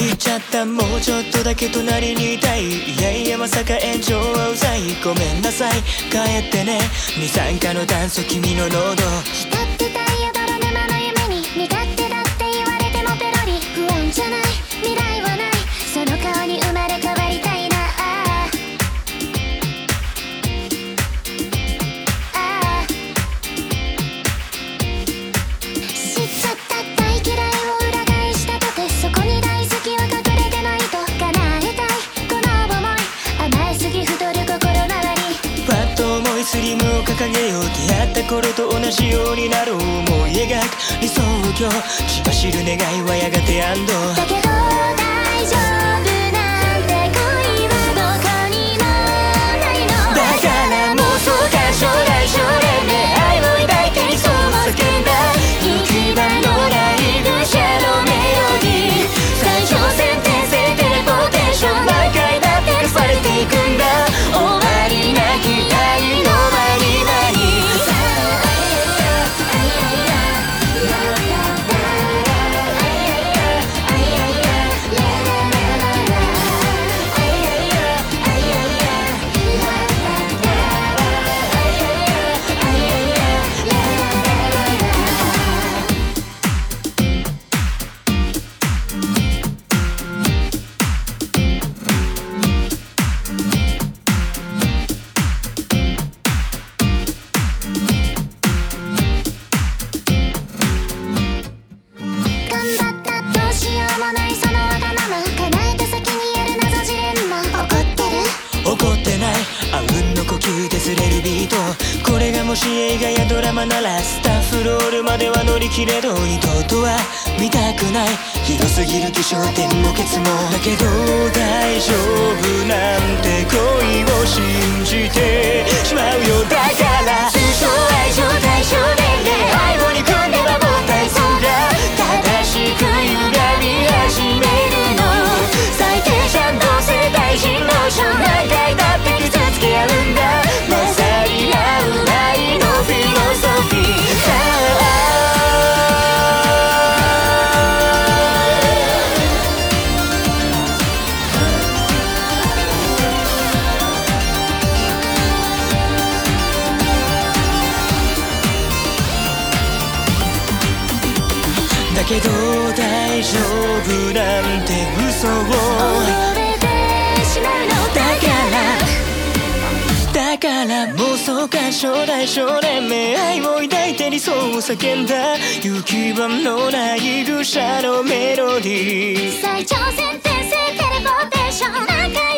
言っちゃった。もうちょっとだけ隣にいたい。いやいやまさか炎上はうざい。ごめんなさい。帰ってね。二酸化の炭素君の喉。クリームを掲げよう出会った頃と同じようになろう思い描く理想郷血走る願いはやがて安堵とこれがもし映画やドラマならスタッフロールまでは乗り切れど二度とは見たくない。広すぎる気象点もケツもだけど大丈夫なんて恋を信じて。だけど大丈夫なんて嘘を溺れてしまうのだからだから妄想感傷大少年目愛を抱いて理想を叫んだ行き場のない愚者のメロディー最長線転生テレポーテーション